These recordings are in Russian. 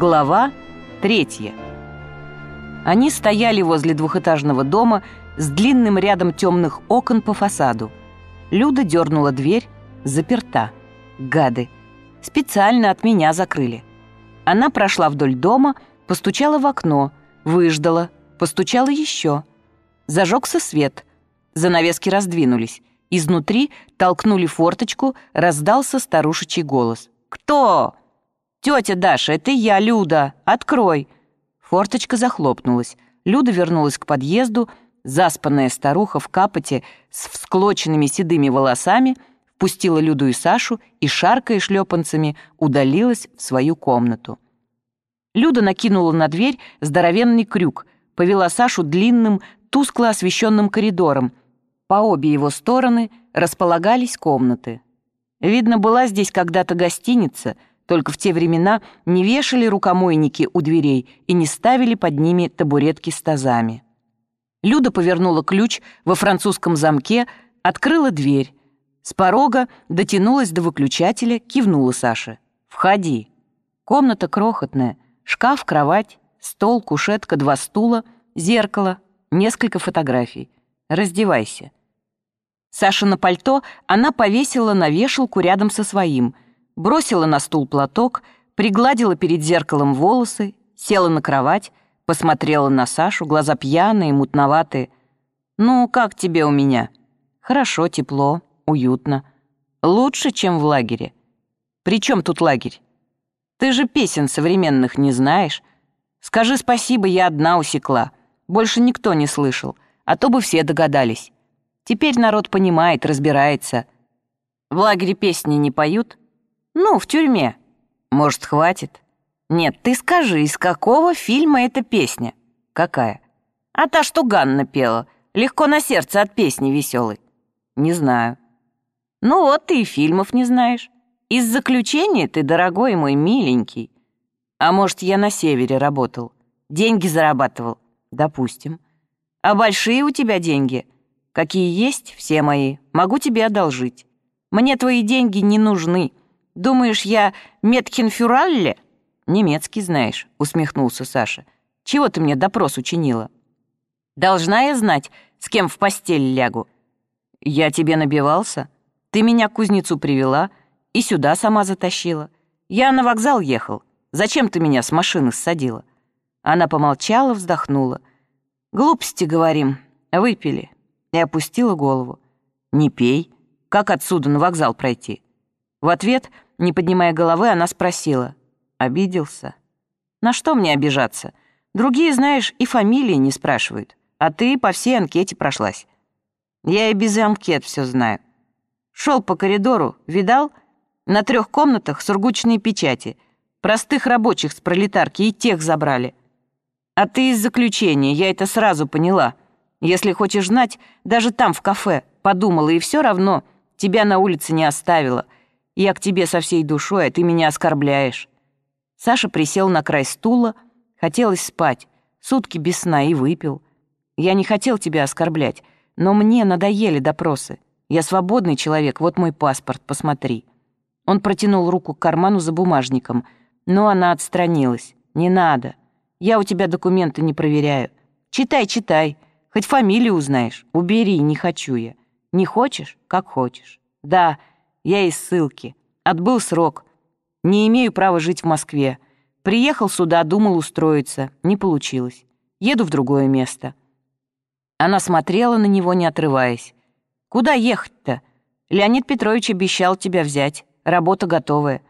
Глава третья. Они стояли возле двухэтажного дома с длинным рядом темных окон по фасаду. Люда дернула дверь, заперта. Гады. Специально от меня закрыли. Она прошла вдоль дома, постучала в окно, выждала, постучала еще. Зажегся свет. Занавески раздвинулись. Изнутри толкнули форточку, раздался старушечий голос. «Кто?» «Тетя Даша, это я, Люда! Открой!» Форточка захлопнулась. Люда вернулась к подъезду, заспанная старуха в капоте с всклоченными седыми волосами, впустила Люду и Сашу и, шаркая шлепанцами, удалилась в свою комнату. Люда накинула на дверь здоровенный крюк, повела Сашу длинным, тускло освещенным коридором. По обе его стороны располагались комнаты. Видно, была здесь когда-то гостиница — только в те времена не вешали рукомойники у дверей и не ставили под ними табуретки с тазами. Люда повернула ключ во французском замке, открыла дверь. С порога дотянулась до выключателя, кивнула Саше. «Входи». Комната крохотная. Шкаф, кровать, стол, кушетка, два стула, зеркало, несколько фотографий. Раздевайся. Саша на пальто она повесила на вешалку рядом со своим — бросила на стул платок, пригладила перед зеркалом волосы, села на кровать, посмотрела на Сашу, глаза пьяные, мутноватые. «Ну, как тебе у меня?» «Хорошо, тепло, уютно. Лучше, чем в лагере». «При чем тут лагерь?» «Ты же песен современных не знаешь. Скажи спасибо, я одна усекла. Больше никто не слышал, а то бы все догадались. Теперь народ понимает, разбирается. В лагере песни не поют?» Ну, в тюрьме. Может, хватит? Нет, ты скажи, из какого фильма эта песня? Какая? А та, что Ганна пела. Легко на сердце от песни веселой. Не знаю. Ну вот ты и фильмов не знаешь. Из заключения ты, дорогой мой миленький. А может, я на севере работал? Деньги зарабатывал? Допустим. А большие у тебя деньги? Какие есть, все мои. Могу тебе одолжить. Мне твои деньги не нужны. Думаешь, я Метхенфюралле?» «Немецкий знаешь», — усмехнулся Саша. «Чего ты мне допрос учинила?» «Должна я знать, с кем в постель лягу?» «Я тебе набивался. Ты меня к кузнецу привела и сюда сама затащила. Я на вокзал ехал. Зачем ты меня с машины ссадила?» Она помолчала, вздохнула. «Глупости, говорим. Выпили». И опустила голову. «Не пей. Как отсюда на вокзал пройти?» В ответ, не поднимая головы, она спросила. «Обиделся?» «На что мне обижаться? Другие, знаешь, и фамилии не спрашивают, а ты по всей анкете прошлась». «Я и без анкет все знаю. Шел по коридору, видал? На трех комнатах сургучные печати. Простых рабочих с пролетарки и тех забрали. А ты из заключения, я это сразу поняла. Если хочешь знать, даже там, в кафе, подумала, и все равно тебя на улице не оставила». Я к тебе со всей душой, а ты меня оскорбляешь». Саша присел на край стула, хотелось спать, сутки без сна и выпил. Я не хотел тебя оскорблять, но мне надоели допросы. Я свободный человек, вот мой паспорт, посмотри». Он протянул руку к карману за бумажником, но она отстранилась. «Не надо. Я у тебя документы не проверяю. Читай, читай. Хоть фамилию узнаешь. Убери, не хочу я. Не хочешь? Как хочешь. Да, я из ссылки. Отбыл срок. Не имею права жить в Москве. Приехал сюда, думал устроиться. Не получилось. Еду в другое место». Она смотрела на него, не отрываясь. «Куда ехать-то? Леонид Петрович обещал тебя взять. Работа готовая.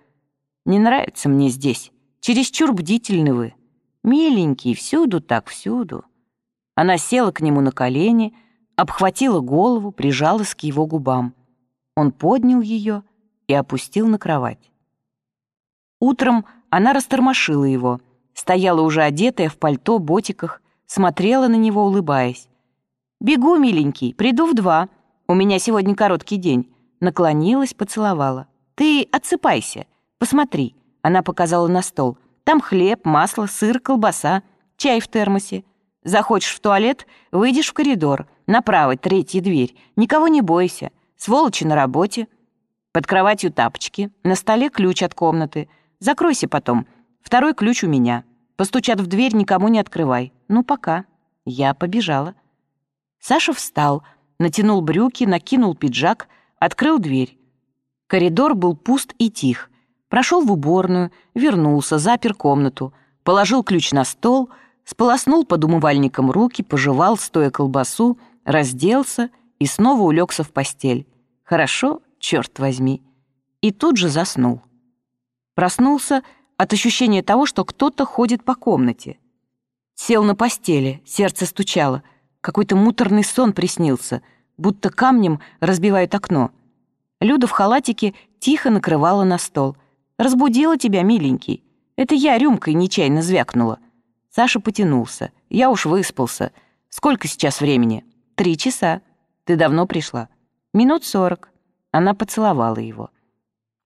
Не нравится мне здесь. Чересчур бдительны вы. Миленький, всюду так, всюду». Она села к нему на колени, обхватила голову, прижалась к его губам. Он поднял ее и опустил на кровать. Утром она растормошила его, стояла уже одетая в пальто, ботиках, смотрела на него, улыбаясь. «Бегу, миленький, приду в два. У меня сегодня короткий день». Наклонилась, поцеловала. «Ты отсыпайся, посмотри». Она показала на стол. «Там хлеб, масло, сыр, колбаса, чай в термосе. Захочешь в туалет, выйдешь в коридор, направо, третья дверь. Никого не бойся. Сволочи на работе. Под кроватью тапочки, на столе ключ от комнаты. Закройся потом. Второй ключ у меня. Постучат в дверь, никому не открывай. Ну, пока. Я побежала. Саша встал, натянул брюки, накинул пиджак, открыл дверь. Коридор был пуст и тих. Прошел в уборную, вернулся, запер комнату, положил ключ на стол, сполоснул под умывальником руки, пожевал, стоя колбасу, разделся и снова улегся в постель. Хорошо, черт возьми. И тут же заснул. Проснулся от ощущения того, что кто-то ходит по комнате. Сел на постели, сердце стучало. Какой-то муторный сон приснился, будто камнем разбивают окно. Люда в халатике тихо накрывала на стол. «Разбудила тебя, миленький. Это я рюмкой нечаянно звякнула». Саша потянулся. «Я уж выспался. Сколько сейчас времени?» «Три часа. Ты давно пришла?» «Минут сорок». Она поцеловала его.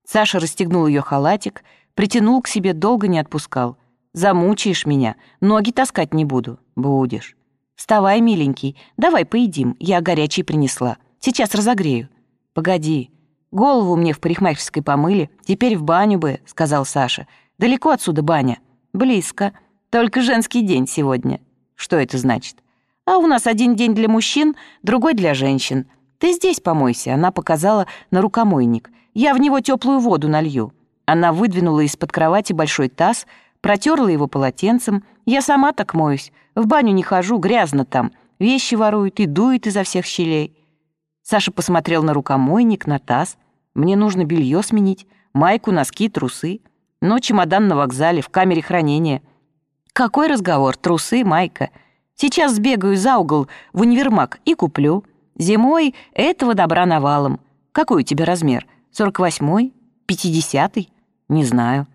Саша расстегнул ее халатик, притянул к себе, долго не отпускал. «Замучаешь меня, ноги таскать не буду». «Будешь». «Вставай, миленький, давай поедим, я горячий принесла. Сейчас разогрею». «Погоди, голову мне в парикмахерской помыли, теперь в баню бы», — сказал Саша. «Далеко отсюда баня?» «Близко. Только женский день сегодня». «Что это значит?» «А у нас один день для мужчин, другой для женщин. Ты здесь помойся», — она показала на рукомойник. «Я в него теплую воду налью». Она выдвинула из-под кровати большой таз, протерла его полотенцем. «Я сама так моюсь. В баню не хожу, грязно там. Вещи воруют и дует изо всех щелей». Саша посмотрел на рукомойник, на таз. «Мне нужно белье сменить, майку, носки, трусы. Но чемодан на вокзале, в камере хранения». «Какой разговор? Трусы, майка. Сейчас сбегаю за угол в универмаг и куплю. Зимой этого добра навалом. Какой у тебя размер? Сорок восьмой? Пятидесятый? Не знаю.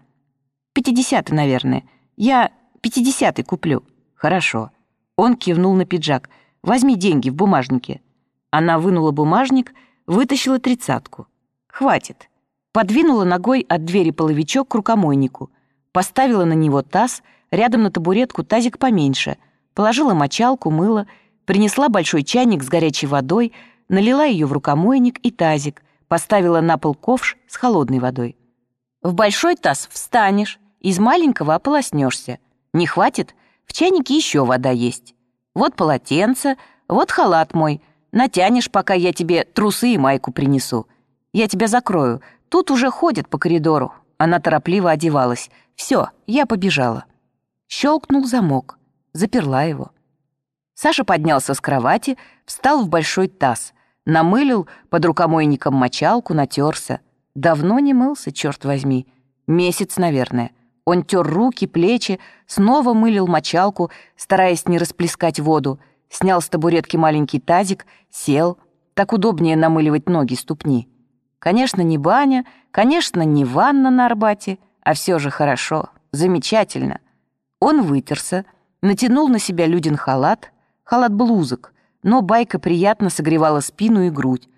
Пятидесятый, наверное. Я пятидесятый куплю. Хорошо. Он кивнул на пиджак. Возьми деньги в бумажнике. Она вынула бумажник, вытащила тридцатку. Хватит. Подвинула ногой от двери половичок к рукомойнику. Поставила на него таз, рядом на табуретку тазик поменьше. Положила мочалку, мыло, принесла большой чайник с горячей водой, налила ее в рукомойник и тазик, поставила на пол ковш с холодной водой. В большой таз встанешь, из маленького ополоснешься. Не хватит? В чайнике еще вода есть. Вот полотенце, вот халат мой. Натянешь, пока я тебе трусы и майку принесу. Я тебя закрою. Тут уже ходят по коридору. Она торопливо одевалась. Все, я побежала. Щелкнул замок. Заперла его. Саша поднялся с кровати, встал в большой таз, намылил под рукомойником мочалку, натерся. Давно не мылся, черт возьми. Месяц, наверное. Он тер руки, плечи, снова мылил мочалку, стараясь не расплескать воду, снял с табуретки маленький тазик, сел. Так удобнее намыливать ноги, ступни. Конечно, не баня, конечно, не ванна на Арбате, а все же хорошо, замечательно. Он вытерся, натянул на себя людин халат, халат-блузок, но байка приятно согревала спину и грудь.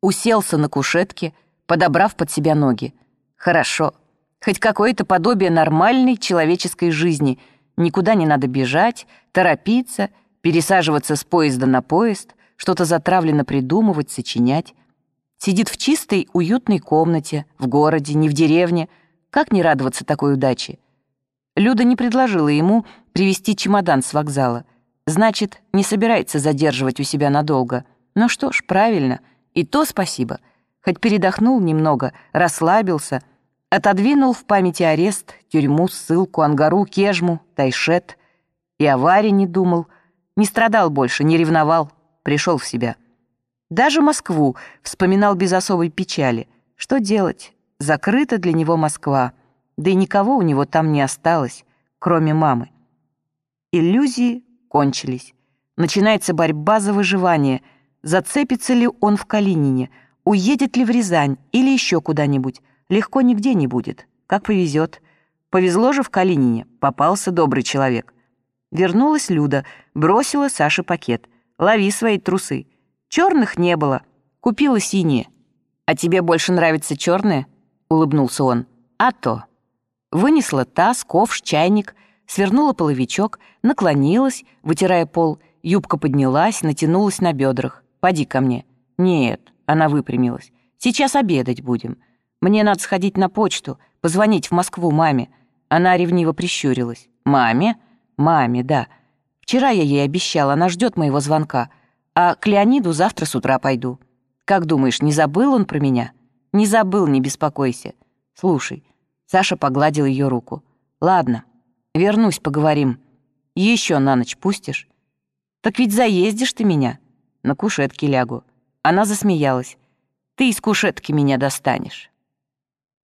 Уселся на кушетке, подобрав под себя ноги. Хорошо. Хоть какое-то подобие нормальной человеческой жизни. Никуда не надо бежать, торопиться, пересаживаться с поезда на поезд, что-то затравленно придумывать, сочинять. Сидит в чистой, уютной комнате, в городе, не в деревне. Как не радоваться такой удаче? Люда не предложила ему привезти чемодан с вокзала. Значит, не собирается задерживать у себя надолго. Ну что ж, правильно. И то спасибо — хоть передохнул немного, расслабился, отодвинул в памяти арест, тюрьму, ссылку, ангару, кежму, тайшет. И о Варе не думал, не страдал больше, не ревновал, пришел в себя. Даже Москву вспоминал без особой печали. Что делать? Закрыта для него Москва, да и никого у него там не осталось, кроме мамы. Иллюзии кончились. Начинается борьба за выживание. Зацепится ли он в Калинине — Уедет ли в Рязань или еще куда-нибудь, легко нигде не будет, как повезет. Повезло же в Калинине, попался добрый человек. Вернулась Люда, бросила Саше пакет. «Лови свои трусы». Черных не было, купила синие. «А тебе больше нравятся черные?» — улыбнулся он. «А то». Вынесла таз, ковш, чайник, свернула половичок, наклонилась, вытирая пол, юбка поднялась, натянулась на бедрах. «Поди ко мне». «Нет, она выпрямилась. «Сейчас обедать будем. Мне надо сходить на почту, позвонить в Москву маме. Она ревниво прищурилась. «Маме?» «Маме, да. Вчера я ей обещала, она ждет моего звонка. А к Леониду завтра с утра пойду. Как думаешь, не забыл он про меня?» «Не забыл, не беспокойся. Слушай». Саша погладил ее руку. «Ладно, вернусь, поговорим. Еще на ночь пустишь?» «Так ведь заездишь ты меня?» «На кушетке лягу». Она засмеялась. «Ты из кушетки меня достанешь».